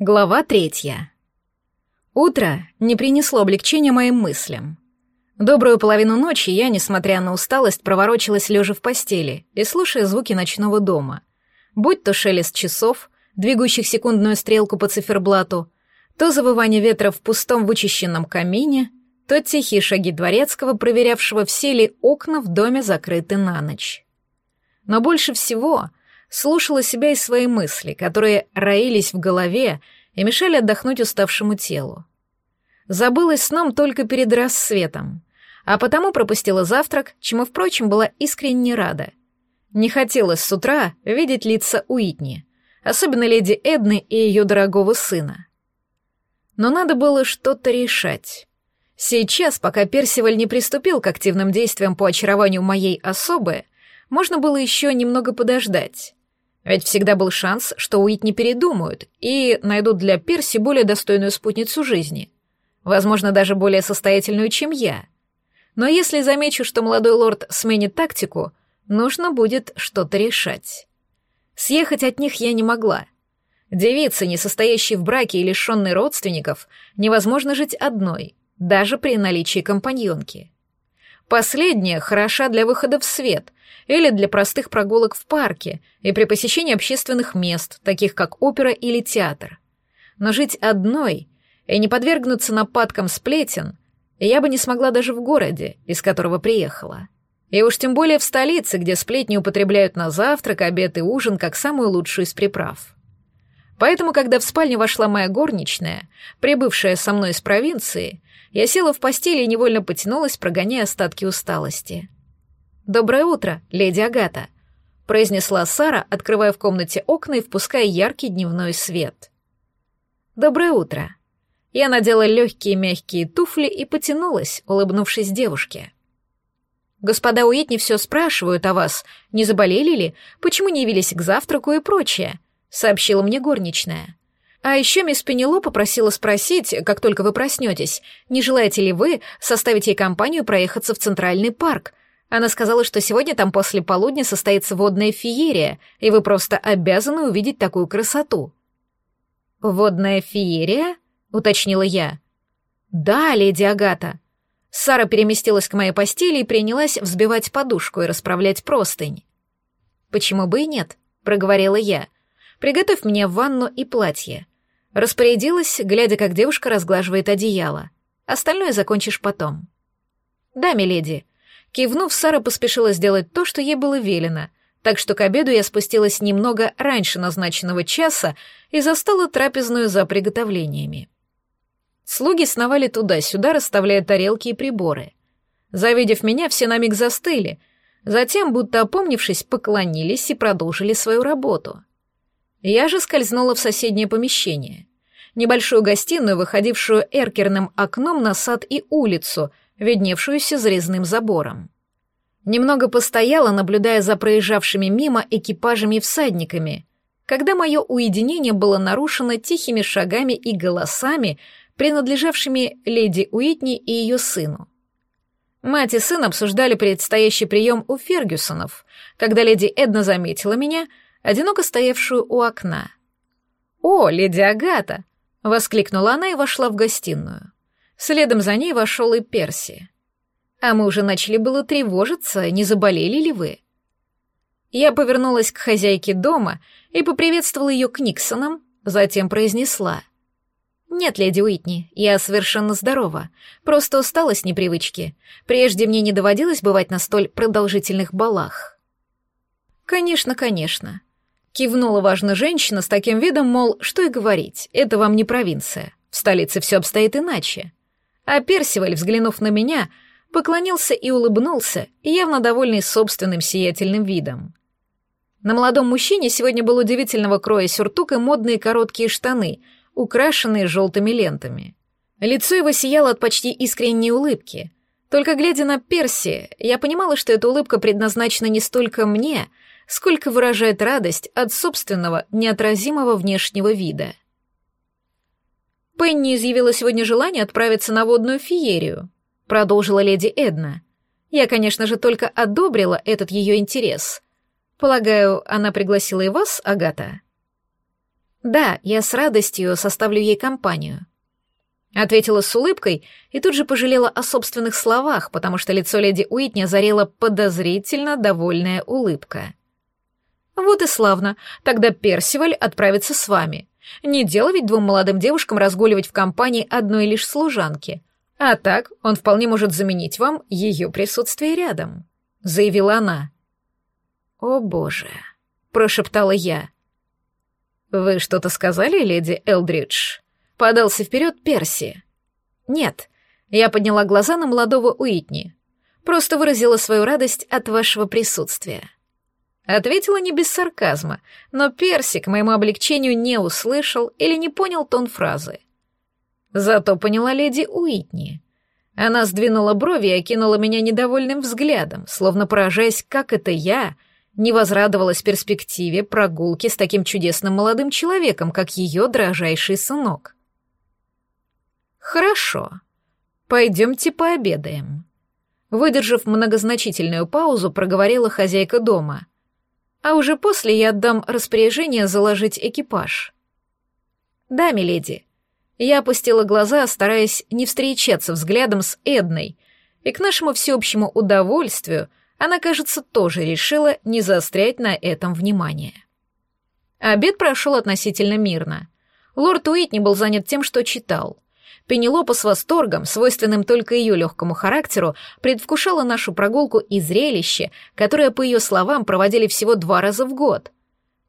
Глава третья. Утро не принесло облегчения моим мыслям. Добрую половину ночи я, несмотря на усталость, проворочилась лежа в постели и слушая звуки ночного дома. Будь то шелест часов, двигающих секундную стрелку по циферблату, то завывание ветра в пустом вычищенном камине, то тихие шаги дворецкого, проверявшего, все ли окна в доме закрыты на ночь. Но больше всего слушала себя и свои мысли, которые роились в голове и мешали отдохнуть уставшему телу. Забылась сном только перед рассветом, а потому пропустила завтрак, чему, впрочем, была искренне рада. Не хотелось с утра видеть лица Уитни, особенно леди Эдны и ее дорогого сына. Но надо было что-то решать. Сейчас, пока Персиваль не приступил к активным действиям по очарованию моей особы, можно было еще немного подождать. Ведь всегда был шанс, что Уитни передумают и найдут для Перси более достойную спутницу жизни. Возможно, даже более состоятельную, чем я. Но если замечу, что молодой лорд сменит тактику, нужно будет что-то решать. Съехать от них я не могла. Девице, не состоящей в браке и лишенной родственников, невозможно жить одной, даже при наличии компаньонки. Последняя хороша для выхода в свет или для простых прогулок в парке и при посещении общественных мест, таких как опера или театр. Но жить одной и не подвергнуться нападкам сплетен я бы не смогла даже в городе, из которого приехала. И уж тем более в столице, где сплетни употребляют на завтрак, обед и ужин как самую лучшую из приправ. Поэтому, когда в спальню вошла моя горничная, прибывшая со мной из провинции, я села в постели и невольно потянулась, прогоняя остатки усталости. «Доброе утро, леди Агата», — произнесла Сара, открывая в комнате окна и впуская яркий дневной свет. «Доброе утро». Я надела легкие мягкие туфли и потянулась, улыбнувшись девушке. «Господа Уитни все спрашивают о вас, не заболели ли, почему не явились к завтраку и прочее», — сообщила мне горничная. А еще мисс Пенело попросила спросить, как только вы проснетесь, не желаете ли вы составить ей компанию проехаться в Центральный парк. Она сказала, что сегодня там после полудня состоится водная феерия, и вы просто обязаны увидеть такую красоту. «Водная феерия?» — уточнила я. «Да, леди Агата». Сара переместилась к моей постели и принялась взбивать подушку и расправлять простынь. «Почему бы и нет?» — проговорила я. «Приготовь мне ванну и платье. Распорядилась, глядя, как девушка разглаживает одеяло. Остальное закончишь потом. Да, миледи. Кивнув, Сара поспешила сделать то, что ей было велено, так что к обеду я спустилась немного раньше назначенного часа и застала трапезную за приготовлениями. Слуги сновали туда-сюда, расставляя тарелки и приборы. Завидев меня, все на миг застыли, затем, будто опомнившись, поклонились и продолжили свою работу. Я же скользнула в соседнее помещение небольшую гостиную, выходившую эркерным окном на сад и улицу, видневшуюся за забором. Немного постояла, наблюдая за проезжавшими мимо экипажами и всадниками, когда мое уединение было нарушено тихими шагами и голосами, принадлежавшими леди Уитни и ее сыну. Мать и сын обсуждали предстоящий прием у Фергюсонов, когда леди Эдна заметила меня, одиноко стоявшую у окна. «О, леди Агата, — воскликнула она и вошла в гостиную. Следом за ней вошел и Перси. «А мы уже начали было тревожиться, не заболели ли вы?» Я повернулась к хозяйке дома и поприветствовала ее к Никсонам, затем произнесла. «Нет, леди Уитни, я совершенно здорова. Просто устала с непривычки. Прежде мне не доводилось бывать на столь продолжительных балах». «Конечно, конечно. Кивнула важно женщина с таким видом, мол, что и говорить, это вам не провинция. В столице все обстоит иначе. А Персиваль, взглянув на меня, поклонился и улыбнулся, явно довольный собственным сиятельным видом. На молодом мужчине сегодня был удивительного кроя сюртук и модные короткие штаны, украшенные желтыми лентами. Лицо его сияло от почти искренней улыбки. Только глядя на Перси, я понимала, что эта улыбка предназначена не столько мне, сколько выражает радость от собственного неотразимого внешнего вида. Пенни изъявила сегодня желание отправиться на водную феерию, продолжила леди Эдна. Я, конечно же, только одобрила этот ее интерес. Полагаю, она пригласила и вас, Агата? Да, я с радостью составлю ей компанию. Ответила с улыбкой и тут же пожалела о собственных словах, потому что лицо леди Уитни озарила подозрительно довольная улыбка. «Вот и славно. Тогда Персиваль отправится с вами. Не дело ведь двум молодым девушкам разгуливать в компании одной лишь служанки. А так он вполне может заменить вам ее присутствие рядом», — заявила она. «О боже», — прошептала я. «Вы что-то сказали, леди Элдридж?» Подался вперед Перси. «Нет», — я подняла глаза на молодого Уитни. «Просто выразила свою радость от вашего присутствия». Ответила не без сарказма, но Перси к моему облегчению не услышал или не понял тон фразы. Зато поняла леди Уитни. Она сдвинула брови и окинула меня недовольным взглядом, словно поражаясь, как это я — не возрадовалась перспективе прогулки с таким чудесным молодым человеком, как ее дрожайший сынок. «Хорошо. Пойдемте пообедаем». Выдержав многозначительную паузу, проговорила хозяйка дома. «А уже после я отдам распоряжение заложить экипаж». «Да, миледи». Я опустила глаза, стараясь не встречаться взглядом с Эдной, и к нашему всеобщему удовольствию она, кажется, тоже решила не заострять на этом внимание. Обед прошел относительно мирно. Лорд Уитни был занят тем, что читал. Пенелопа с восторгом, свойственным только ее легкому характеру, предвкушала нашу прогулку и зрелище, которое, по ее словам, проводили всего два раза в год.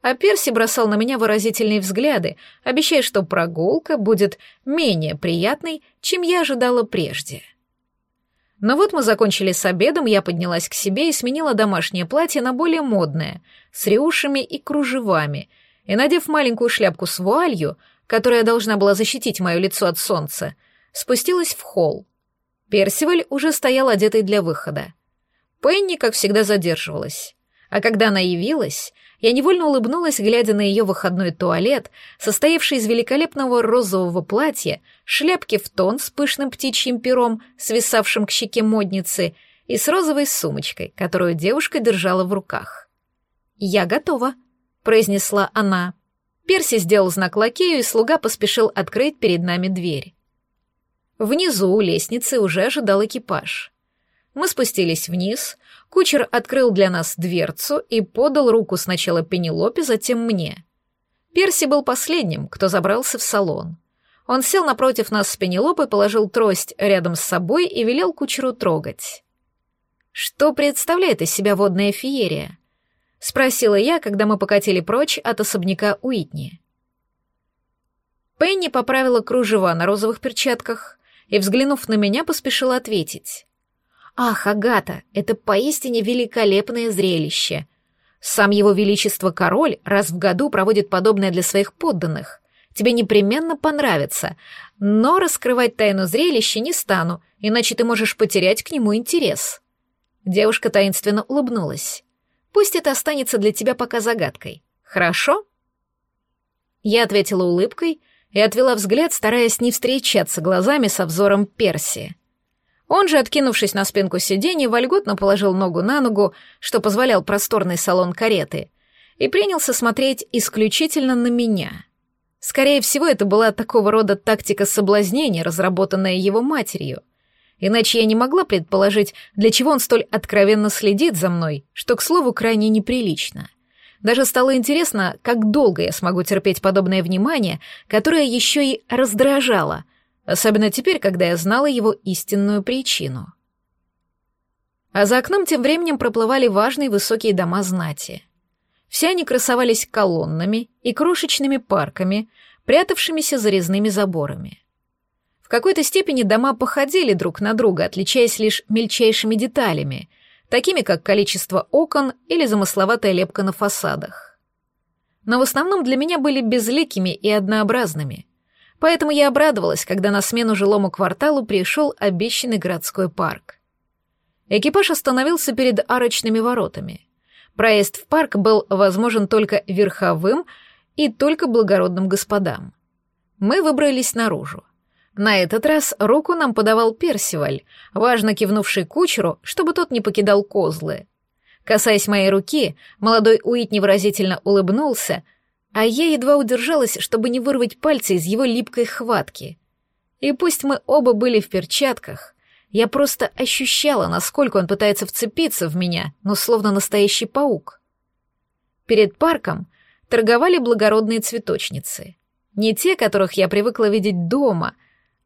А Перси бросал на меня выразительные взгляды, обещая, что прогулка будет менее приятной, чем я ожидала прежде. Но вот мы закончили с обедом, я поднялась к себе и сменила домашнее платье на более модное, с рюшами и кружевами, и, надев маленькую шляпку с вуалью, которая должна была защитить мое лицо от солнца, спустилась в холл. Персиваль уже стоял одетый для выхода. Пенни, как всегда, задерживалась. А когда она явилась, я невольно улыбнулась, глядя на ее выходной туалет, состоявший из великолепного розового платья, шляпки в тон с пышным птичьим пером, свисавшим к щеке модницы, и с розовой сумочкой, которую девушка держала в руках. «Я готова», — произнесла она. Перси сделал знак лакею, и слуга поспешил открыть перед нами дверь. Внизу у лестницы уже ожидал экипаж. Мы спустились вниз, кучер открыл для нас дверцу и подал руку сначала Пенелопе, затем мне. Перси был последним, кто забрался в салон. Он сел напротив нас с Пенелопой, положил трость рядом с собой и велел кучеру трогать. «Что представляет из себя водная феерия?» — спросила я, когда мы покатили прочь от особняка Уитни. Пенни поправила кружева на розовых перчатках и, взглянув на меня, поспешила ответить. Ах, Агата, это поистине великолепное зрелище. Сам его величество король раз в году проводит подобное для своих подданных. Тебе непременно понравится, но раскрывать тайну зрелища не стану, иначе ты можешь потерять к нему интерес. Девушка таинственно улыбнулась. Пусть это останется для тебя пока загадкой. Хорошо? Я ответила улыбкой и отвела взгляд, стараясь не встречаться глазами со взором Перси. Он же, откинувшись на спинку сиденья, вольготно положил ногу на ногу, что позволял просторный салон кареты, и принялся смотреть исключительно на меня. Скорее всего, это была такого рода тактика соблазнения, разработанная его матерью. Иначе я не могла предположить, для чего он столь откровенно следит за мной, что, к слову, крайне неприлично. Даже стало интересно, как долго я смогу терпеть подобное внимание, которое еще и раздражало — особенно теперь, когда я знала его истинную причину. А за окном тем временем проплывали важные высокие дома знати. Все они красовались колоннами и крошечными парками, прятавшимися за резными заборами. В какой-то степени дома походили друг на друга, отличаясь лишь мельчайшими деталями, такими как количество окон или замысловатая лепка на фасадах. Но в основном для меня были безликими и однообразными, Поэтому я обрадовалась, когда на смену жилому кварталу пришел обещанный городской парк. Экипаж остановился перед арочными воротами. Проезд в парк был возможен только верховым и только благородным господам. Мы выбрались наружу. На этот раз руку нам подавал Персиваль, важно кивнувший кучеру, чтобы тот не покидал козлы. Касаясь моей руки, молодой Уит невыразительно улыбнулся, а я едва удержалась, чтобы не вырвать пальцы из его липкой хватки. И пусть мы оба были в перчатках, я просто ощущала, насколько он пытается вцепиться в меня, но словно настоящий паук. Перед парком торговали благородные цветочницы. Не те, которых я привыкла видеть дома,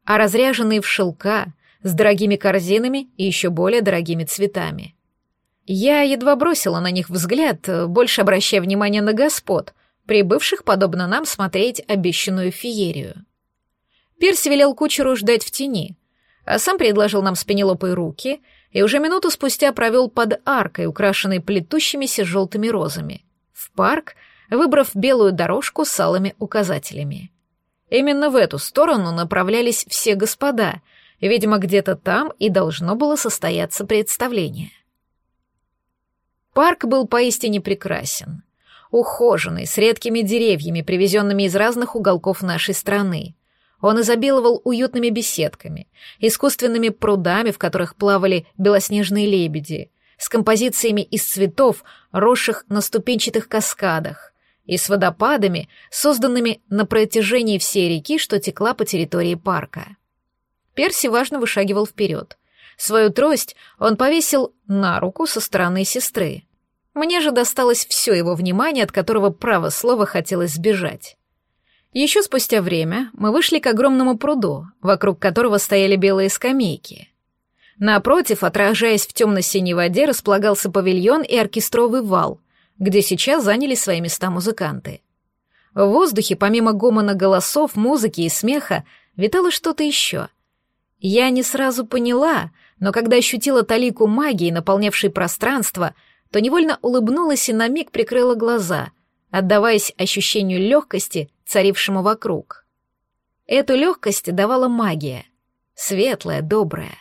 а разряженные в шелка, с дорогими корзинами и еще более дорогими цветами. Я едва бросила на них взгляд, больше обращая внимание на господ, прибывших, подобно нам, смотреть обещанную феерию. Перси велел кучеру ждать в тени, а сам предложил нам с Пенелопой руки и уже минуту спустя провел под аркой, украшенной плетущимися желтыми розами, в парк, выбрав белую дорожку с алыми указателями. Именно в эту сторону направлялись все господа, видимо, где-то там и должно было состояться представление. Парк был поистине прекрасен. Ухоженный, с редкими деревьями, привезенными из разных уголков нашей страны. Он изобиловал уютными беседками, искусственными прудами, в которых плавали белоснежные лебеди, с композициями из цветов, росших на ступенчатых каскадах, и с водопадами, созданными на протяжении всей реки, что текла по территории парка. Перси важно вышагивал вперед. Свою трость он повесил на руку со стороны сестры. Мне же досталось все его внимание, от которого право слова хотелось сбежать. Еще спустя время мы вышли к огромному пруду, вокруг которого стояли белые скамейки. Напротив, отражаясь в темно-синей воде, располагался павильон и оркестровый вал, где сейчас заняли свои места музыканты. В воздухе, помимо гомона голосов, музыки и смеха, витало что-то еще. Я не сразу поняла, но когда ощутила талику магии, наполнявшей пространство, то невольно улыбнулась и на миг прикрыла глаза, отдаваясь ощущению легкости царившему вокруг. Эту легкость давала магия. Светлая, добрая.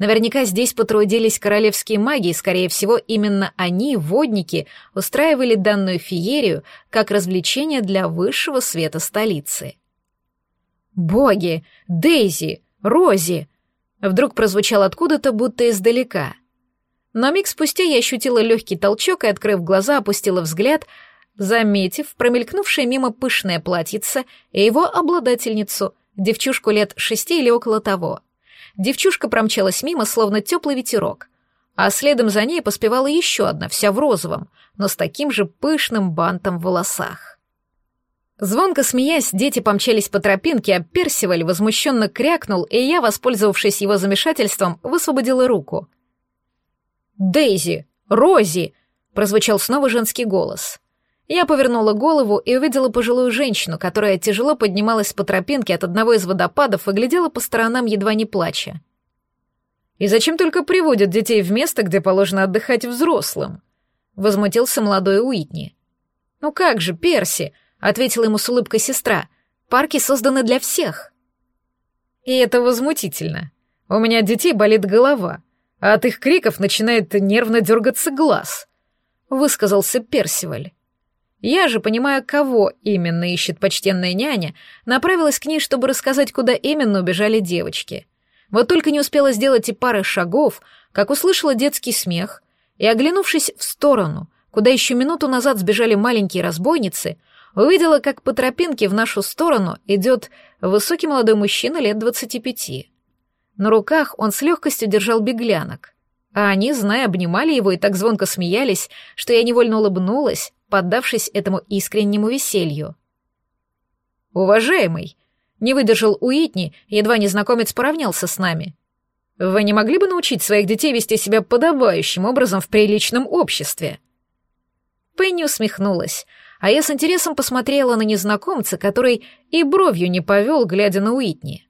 Наверняка здесь потрудились королевские маги, и, скорее всего, именно они, водники, устраивали данную феерию как развлечение для высшего света столицы. «Боги! Дейзи! Рози!» Вдруг прозвучал откуда-то, будто издалека. Но миг спустя я ощутила легкий толчок и, открыв глаза, опустила взгляд — заметив промелькнувшее мимо пышное платьице и его обладательницу, девчушку лет шести или около того. Девчушка промчалась мимо, словно теплый ветерок, а следом за ней поспевала еще одна, вся в розовом, но с таким же пышным бантом в волосах. Звонко смеясь, дети помчались по тропинке, а Персиваль возмущенно крякнул, и я, воспользовавшись его замешательством, высвободила руку. «Дейзи! Рози!» — прозвучал снова женский голос. Я повернула голову и увидела пожилую женщину, которая тяжело поднималась по тропинке от одного из водопадов и глядела по сторонам, едва не плача. «И зачем только приводят детей в место, где положено отдыхать взрослым?» — возмутился молодой Уитни. «Ну как же, Перси!» — ответила ему с улыбкой сестра. «Парки созданы для всех». «И это возмутительно. У меня от детей болит голова, а от их криков начинает нервно дергаться глаз», — высказался Персиваль. Я же, понимая, кого именно ищет почтенная няня, направилась к ней, чтобы рассказать, куда именно убежали девочки. Вот только не успела сделать и пары шагов, как услышала детский смех, и, оглянувшись в сторону, куда еще минуту назад сбежали маленькие разбойницы, увидела, как по тропинке в нашу сторону идет высокий молодой мужчина лет двадцати пяти. На руках он с легкостью держал беглянок, а они, зная, обнимали его и так звонко смеялись, что я невольно улыбнулась, поддавшись этому искреннему веселью. «Уважаемый!» — не выдержал Уитни, едва незнакомец поравнялся с нами. «Вы не могли бы научить своих детей вести себя подобающим образом в приличном обществе?» Пенни усмехнулась, а я с интересом посмотрела на незнакомца, который и бровью не повел, глядя на Уитни.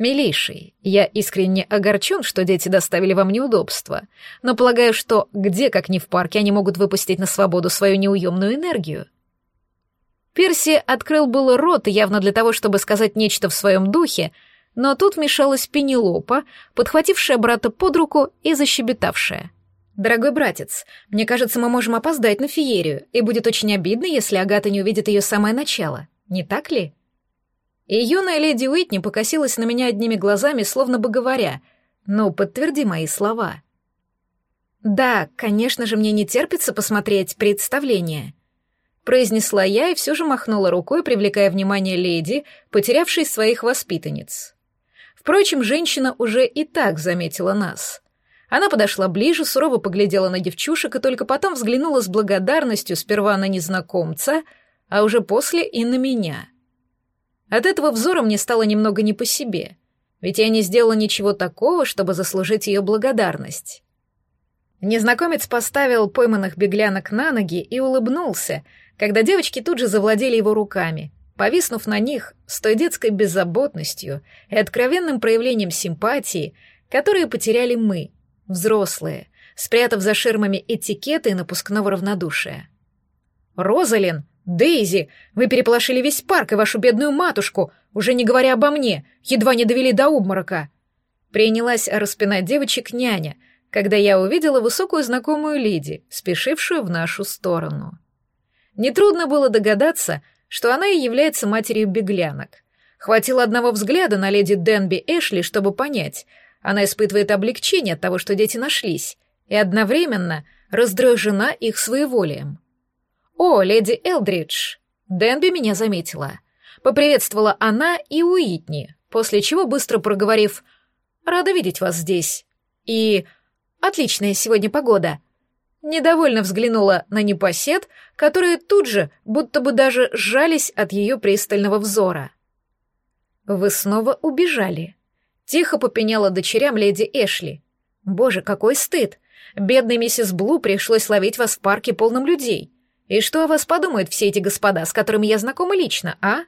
«Милейший, я искренне огорчен, что дети доставили вам неудобства, но полагаю, что где, как ни в парке, они могут выпустить на свободу свою неуемную энергию?» Перси открыл было рот, явно для того, чтобы сказать нечто в своем духе, но тут вмешалась Пенелопа, подхватившая брата под руку и защебетавшая. «Дорогой братец, мне кажется, мы можем опоздать на феерию, и будет очень обидно, если Агата не увидит ее самое начало. Не так ли?» И юная леди Уитни покосилась на меня одними глазами, словно бы говоря, «Ну, подтверди мои слова». «Да, конечно же, мне не терпится посмотреть представление». произнесла я и все же махнула рукой, привлекая внимание леди, потерявшей своих воспитанниц. Впрочем, женщина уже и так заметила нас. Она подошла ближе, сурово поглядела на девчушек и только потом взглянула с благодарностью сперва на незнакомца, а уже после и на меня. От этого взора мне стало немного не по себе, ведь я не сделала ничего такого, чтобы заслужить ее благодарность. Незнакомец поставил пойманных беглянок на ноги и улыбнулся, когда девочки тут же завладели его руками, повиснув на них с той детской беззаботностью и откровенным проявлением симпатии, которые потеряли мы, взрослые, спрятав за ширмами этикеты и напускного равнодушия. «Розалин! Дейзи! Вы переполошили весь парк и вашу бедную матушку, уже не говоря обо мне, едва не довели до обморока!» Принялась распинать девочек няня — когда я увидела высокую знакомую леди, спешившую в нашу сторону. Нетрудно было догадаться, что она и является матерью беглянок. Хватило одного взгляда на леди Денби Эшли, чтобы понять, она испытывает облегчение от того, что дети нашлись, и одновременно раздражена их своеволием. «О, леди Элдридж!» Денби меня заметила. Поприветствовала она и Уитни, после чего, быстро проговорив «Рада видеть вас здесь» и Отличная сегодня погода. Недовольно взглянула на непосед, которые тут же будто бы даже сжались от ее пристального взора. «Вы снова убежали», — тихо попеняла дочерям леди Эшли. «Боже, какой стыд! Бедной миссис Блу пришлось ловить вас в парке полном людей. И что о вас подумают все эти господа, с которыми я знакома лично, а?»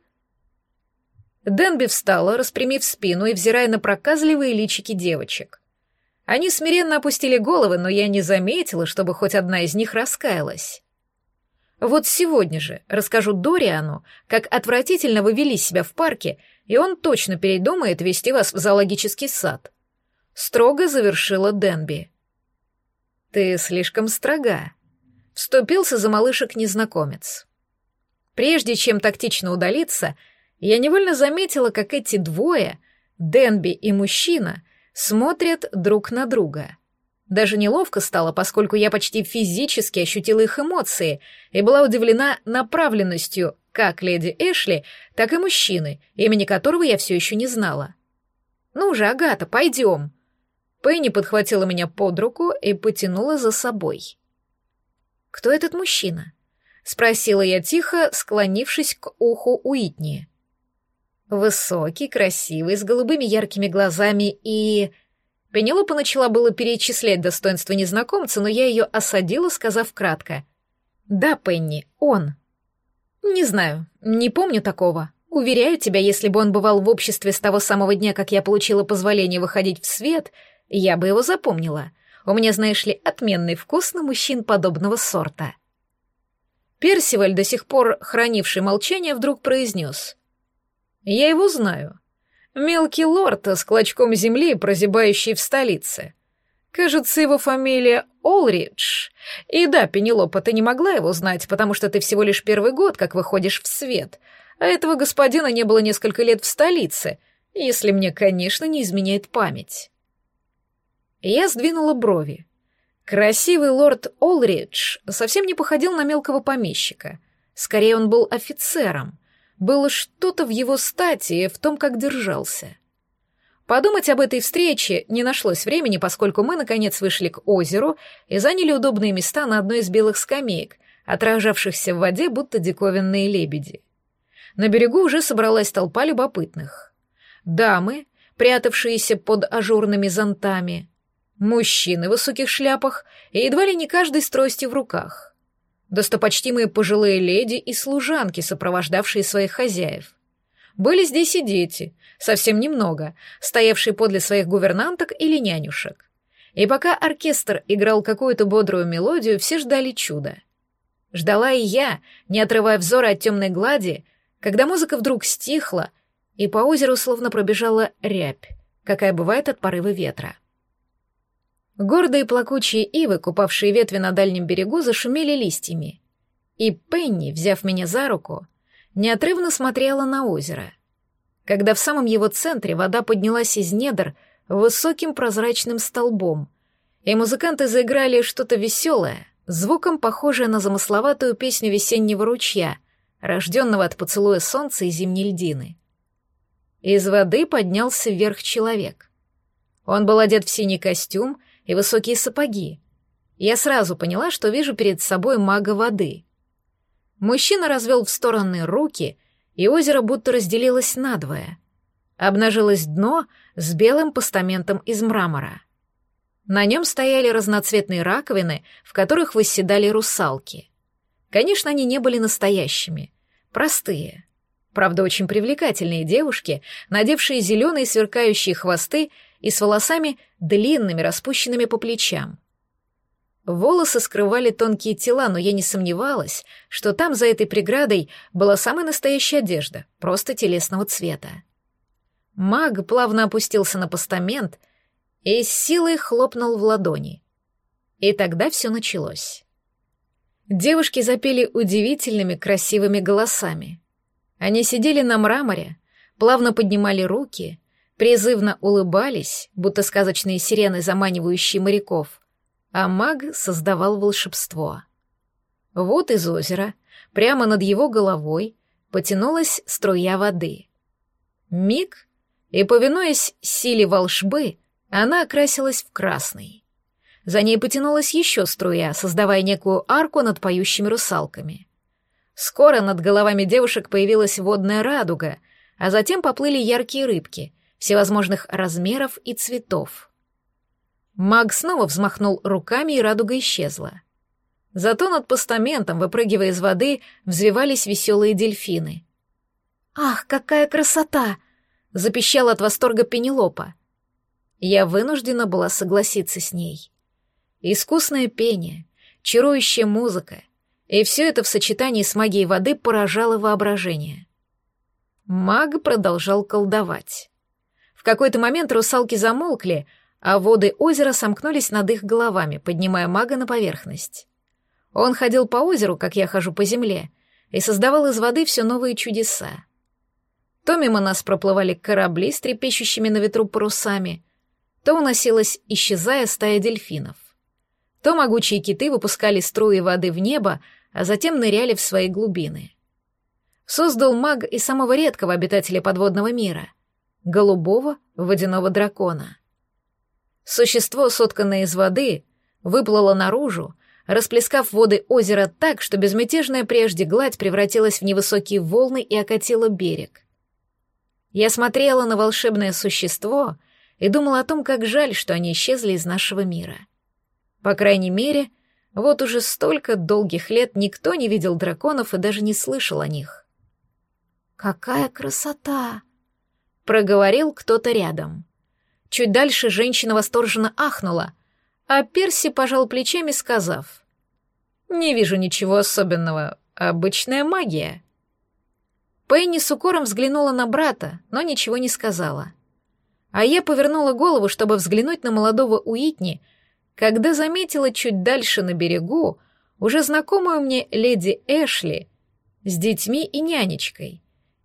Денби встала, распрямив спину и взирая на проказливые личики девочек. Они смиренно опустили головы, но я не заметила, чтобы хоть одна из них раскаялась. Вот сегодня же расскажу Дориану, как отвратительно вы вели себя в парке, и он точно передумает вести вас в зоологический сад. Строго завершила Денби. Ты слишком строга. Вступился за малышек незнакомец. Прежде чем тактично удалиться, я невольно заметила, как эти двое, Денби и мужчина, смотрят друг на друга. Даже неловко стало, поскольку я почти физически ощутила их эмоции и была удивлена направленностью как леди Эшли, так и мужчины, имени которого я все еще не знала. «Ну же, Агата, пойдем!» Пенни подхватила меня под руку и потянула за собой. «Кто этот мужчина?» — спросила я тихо, склонившись к уху Уитни. Высокий, красивый, с голубыми яркими глазами и... Пенелопа начала было перечислять достоинства незнакомца, но я ее осадила, сказав кратко. «Да, Пенни, он». «Не знаю, не помню такого. Уверяю тебя, если бы он бывал в обществе с того самого дня, как я получила позволение выходить в свет, я бы его запомнила. У меня, знаешь ли, отменный вкус на мужчин подобного сорта». Персиваль, до сих пор хранивший молчание, вдруг произнес — я его знаю. Мелкий лорд с клочком земли, прозябающий в столице. Кажется, его фамилия Олридж. И да, Пенелопа, ты не могла его знать, потому что ты всего лишь первый год, как выходишь в свет. А этого господина не было несколько лет в столице, если мне, конечно, не изменяет память. Я сдвинула брови. Красивый лорд Олридж совсем не походил на мелкого помещика. Скорее, он был офицером. Было что-то в его стати в том, как держался. Подумать об этой встрече не нашлось времени, поскольку мы, наконец, вышли к озеру и заняли удобные места на одной из белых скамеек, отражавшихся в воде, будто диковинные лебеди. На берегу уже собралась толпа любопытных. Дамы, прятавшиеся под ажурными зонтами, мужчины в высоких шляпах и едва ли не каждый с тростью в руках достопочтимые пожилые леди и служанки, сопровождавшие своих хозяев. Были здесь и дети, совсем немного, стоявшие подле своих гувернанток или нянюшек. И пока оркестр играл какую-то бодрую мелодию, все ждали чуда. Ждала и я, не отрывая взора от темной глади, когда музыка вдруг стихла, и по озеру словно пробежала рябь, какая бывает от порыва ветра. Гордые плакучие ивы, купавшие ветви на дальнем берегу, зашумели листьями. И Пенни, взяв меня за руку, неотрывно смотрела на озеро. Когда в самом его центре вода поднялась из недр высоким прозрачным столбом, и музыканты заиграли что-то веселое, звуком похожее на замысловатую песню весеннего ручья, рожденного от поцелуя солнца и зимней льдины. Из воды поднялся вверх человек. Он был одет в синий костюм и высокие сапоги. Я сразу поняла, что вижу перед собой мага воды. Мужчина развел в стороны руки, и озеро будто разделилось надвое. Обнажилось дно с белым постаментом из мрамора. На нем стояли разноцветные раковины, в которых восседали русалки. Конечно, они не были настоящими, простые. Правда, очень привлекательные девушки, надевшие зеленые сверкающие хвосты и с волосами длинными, распущенными по плечам. Волосы скрывали тонкие тела, но я не сомневалась, что там за этой преградой была самая настоящая одежда, просто телесного цвета. Маг плавно опустился на постамент и с силой хлопнул в ладони. И тогда все началось. Девушки запели удивительными красивыми голосами. Они сидели на мраморе, плавно поднимали руки, призывно улыбались, будто сказочные сирены, заманивающие моряков, а маг создавал волшебство. Вот из озера, прямо над его головой, потянулась струя воды. Миг, и, повинуясь силе волшбы, она окрасилась в красный. За ней потянулась еще струя, создавая некую арку над поющими русалками. Скоро над головами девушек появилась водная радуга, а затем поплыли яркие рыбки, всевозможных размеров и цветов. Маг снова взмахнул руками, и радуга исчезла. Зато над постаментом, выпрыгивая из воды, взвивались веселые дельфины. «Ах, какая красота!» — запищала от восторга Пенелопа. Я вынуждена была согласиться с ней. Искусное пение, чарующая музыка, и все это в сочетании с магией воды поражало воображение. Маг продолжал колдовать. В какой-то момент русалки замолкли, а воды озера сомкнулись над их головами, поднимая мага на поверхность. Он ходил по озеру, как я хожу по земле, и создавал из воды все новые чудеса. То мимо нас проплывали корабли с трепещущими на ветру парусами, то уносилась, исчезая стая дельфинов. То могучие киты выпускали струи воды в небо, а затем ныряли в свои глубины. Создал маг и самого редкого обитателя подводного мира — голубого водяного дракона. Существо, сотканное из воды, выплыло наружу, расплескав воды озера так, что безмятежная прежде гладь превратилась в невысокие волны и окатила берег. Я смотрела на волшебное существо и думала о том, как жаль, что они исчезли из нашего мира. По крайней мере, вот уже столько долгих лет никто не видел драконов и даже не слышал о них. «Какая красота!» — проговорил кто-то рядом. Чуть дальше женщина восторженно ахнула, а Перси пожал плечами, сказав, «Не вижу ничего особенного, обычная магия». Пенни с укором взглянула на брата, но ничего не сказала. А я повернула голову, чтобы взглянуть на молодого Уитни, когда заметила чуть дальше на берегу уже знакомую мне леди Эшли с детьми и нянечкой,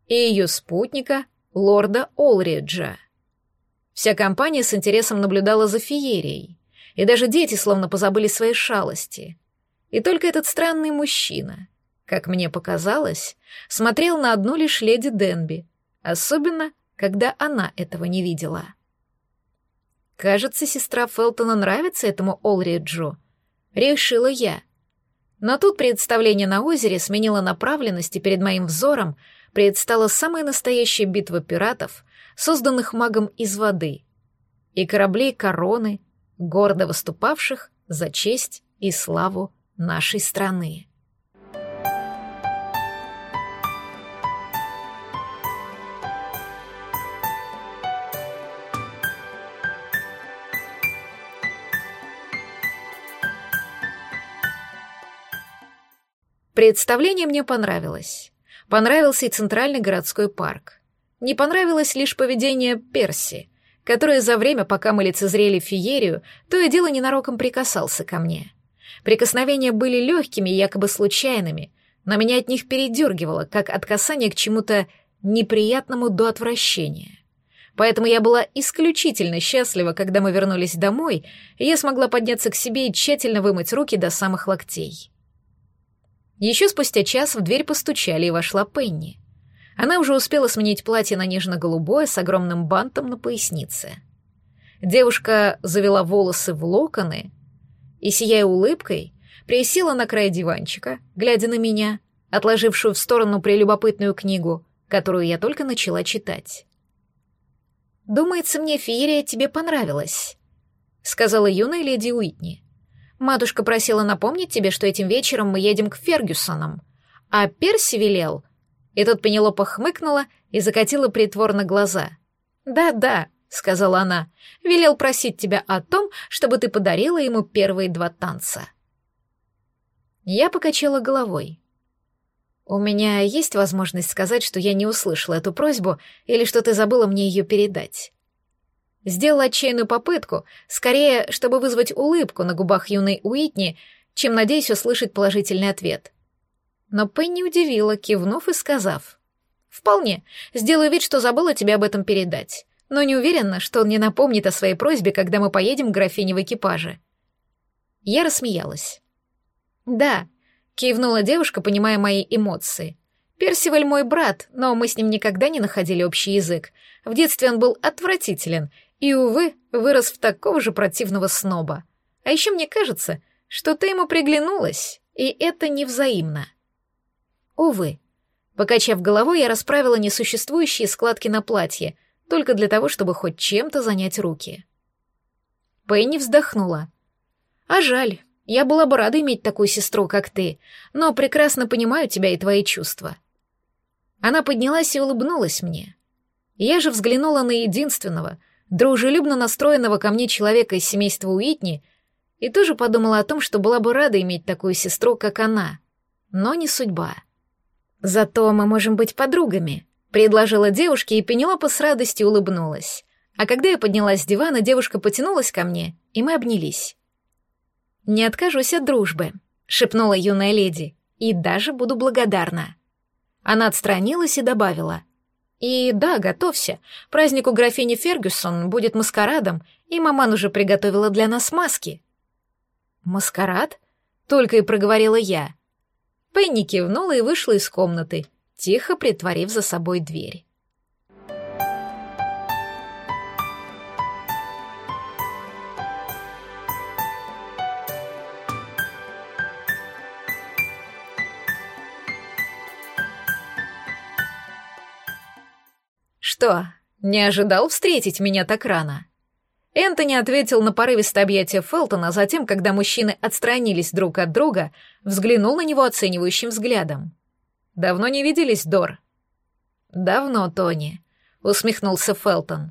и ее спутника, лорда Олриджа. Вся компания с интересом наблюдала за феерией, и даже дети словно позабыли свои шалости. И только этот странный мужчина, как мне показалось, смотрел на одну лишь леди Денби, особенно, когда она этого не видела. Кажется, сестра Фелтона нравится этому Олриджу, решила я. Но тут представление на озере сменило направленность, и перед моим взором предстала самая настоящая битва пиратов созданных магом из воды, и кораблей короны, гордо выступавших за честь и славу нашей страны. Представление мне понравилось. Понравился и Центральный городской парк. Не понравилось лишь поведение Перси, который за время, пока мы лицезрели феерию, то и дело ненароком прикасался ко мне. Прикосновения были легкими якобы случайными, но меня от них передергивало, как от касания к чему-то неприятному до отвращения. поэтому я была исключительно счастлива, когда мы вернулись домой, и я смогла подняться к себе и тщательно вымыть руки до самых локтей. Еще спустя час в дверь постучали, и вошла Пенни. Она уже успела сменить платье на нежно-голубое с огромным бантом на пояснице. Девушка завела волосы в локоны и, сияя улыбкой, присела на край диванчика, глядя на меня, отложившую в сторону прелюбопытную книгу, которую я только начала читать. «Думается, мне феерия тебе понравилась», — сказала юная леди Уитни. «Матушка просила напомнить тебе, что этим вечером мы едем к Фергюсонам, а Перси велел...» И тут Пенелопа хмыкнула и закатила притворно глаза. «Да-да», — сказала она, — «велел просить тебя о том, чтобы ты подарила ему первые два танца». Я покачала головой. «У меня есть возможность сказать, что я не услышала эту просьбу или что ты забыла мне ее передать?» Сделала отчаянную попытку, скорее, чтобы вызвать улыбку на губах юной Уитни, чем надеясь услышать положительный ответ. Но Пенни удивила, кивнув и сказав. «Вполне. Сделаю вид, что забыла тебе об этом передать. Но не уверена, что он не напомнит о своей просьбе, когда мы поедем к графине в экипаже». Я рассмеялась. «Да, Кивнула девушка, понимая мои эмоции. Персиваль мой брат, но мы с ним никогда не находили общий язык. В детстве он был отвратителен и, увы, вырос в такого же противного сноба. А еще мне кажется, что ты ему приглянулась, и это невзаимно. Увы. Покачав головой, я расправила несуществующие складки на платье, только для того, чтобы хоть чем-то занять руки. Пенни вздохнула. А жаль, я была бы рада иметь такую сестру, как ты, но прекрасно понимаю тебя и твои чувства». Она поднялась и улыбнулась мне. Я же взглянула на единственного, дружелюбно настроенного ко мне человека из семейства Уитни и тоже подумала о том, что была бы рада иметь такую сестру, как она. Но не судьба. «Зато мы можем быть подругами», — предложила девушке, и Пенелопа с радостью улыбнулась. А когда я поднялась с дивана, девушка потянулась ко мне, и мы обнялись. «Не откажусь от дружбы», — шепнула юная леди, «и даже буду благодарна». Она отстранилась и добавила. «И да, готовься. Праздник у графини Фергюсон будет маскарадом, и маман уже приготовила для нас маски». «Маскарад?» — только и проговорила я. Пенни кивнула и вышла из комнаты, тихо притворив за собой дверь. «Что, не ожидал встретить меня так рано?» Энтони ответил на порывистое объятие Фелтона, а затем, когда мужчины отстранились друг от друга, взглянул на него оценивающим взглядом. «Давно не виделись, Дор?» «Давно, Тони», — усмехнулся Фелтон.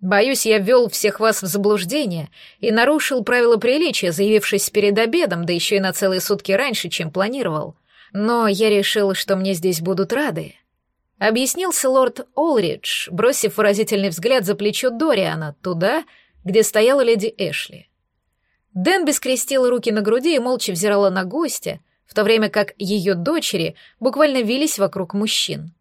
«Боюсь, я ввел всех вас в заблуждение и нарушил правила приличия, заявившись перед обедом, да еще и на целые сутки раньше, чем планировал. Но я решил, что мне здесь будут рады. Объяснился лорд Олридж, бросив выразительный взгляд за плечо Дориана, туда, где стояла леди Эшли. Дэн бескрестила руки на груди и молча взирала на гостя, в то время как ее дочери буквально вились вокруг мужчин.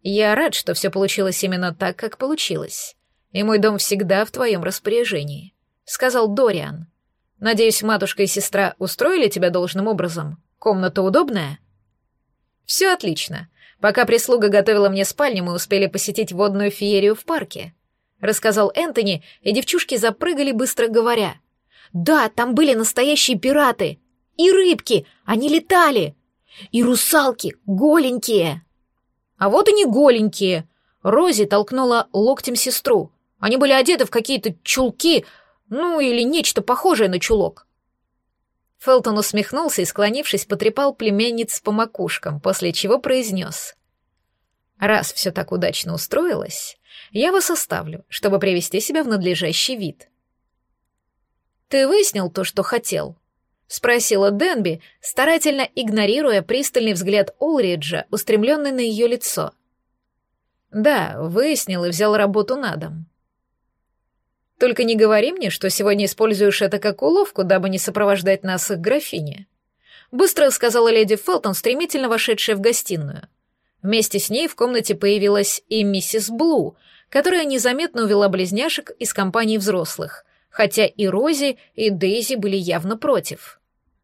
«Я рад, что все получилось именно так, как получилось, и мой дом всегда в твоем распоряжении», — сказал Дориан. «Надеюсь, матушка и сестра устроили тебя должным образом? Комната удобная?» «Все отлично. Пока прислуга готовила мне спальню, мы успели посетить водную феерию в парке. Рассказал Энтони, и девчушки запрыгали, быстро говоря. «Да, там были настоящие пираты! И рыбки! Они летали! И русалки! Голенькие!» «А вот и не голенькие!» Рози толкнула локтем сестру. Они были одеты в какие-то чулки, ну или нечто похожее на чулок. Фелтон усмехнулся и, склонившись, потрепал племянниц по макушкам, после чего произнес. «Раз все так удачно устроилось, я вас оставлю, чтобы привести себя в надлежащий вид». «Ты выяснил то, что хотел?» — спросила Денби, старательно игнорируя пристальный взгляд Олриджа, устремленный на ее лицо. «Да, выяснил и взял работу на дом. Только не говори мне, что сегодня используешь это как уловку, дабы не сопровождать нас к графине. Быстро сказала леди Фелтон, стремительно вошедшая в гостиную. Вместе с ней в комнате появилась и миссис Блу, которая незаметно увела близняшек из компании взрослых, хотя и Рози, и Дейзи были явно против.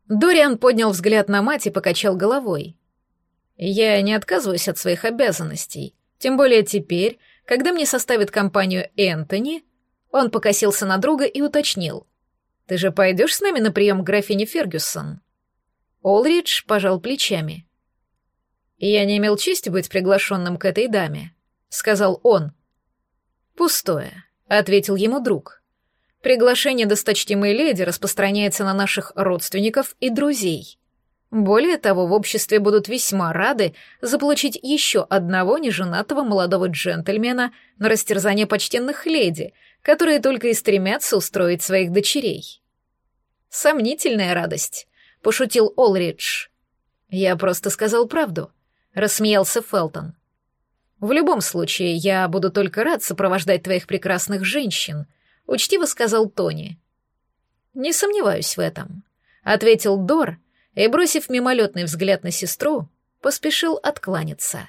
Дориан поднял взгляд на мать и покачал головой. «Я не отказываюсь от своих обязанностей, тем более теперь, когда мне составит компанию Энтони...» Он покосился на друга и уточнил. «Ты же пойдешь с нами на прием к графине Фергюсон?» Олридж пожал плечами. «Я не имел чести быть приглашенным к этой даме», — сказал он. «Пустое», — ответил ему друг. «Приглашение досточтимой леди распространяется на наших родственников и друзей. Более того, в обществе будут весьма рады заполучить еще одного неженатого молодого джентльмена на растерзание почтенных леди, которые только и стремятся устроить своих дочерей». «Сомнительная радость», — пошутил Олридж. «Я просто сказал правду», — рассмеялся Фелтон. В любом случае, я буду только рад сопровождать твоих прекрасных женщин, учтиво сказал Тони. Не сомневаюсь в этом, ответил Дор и, бросив мимолетный взгляд на сестру, поспешил откланяться.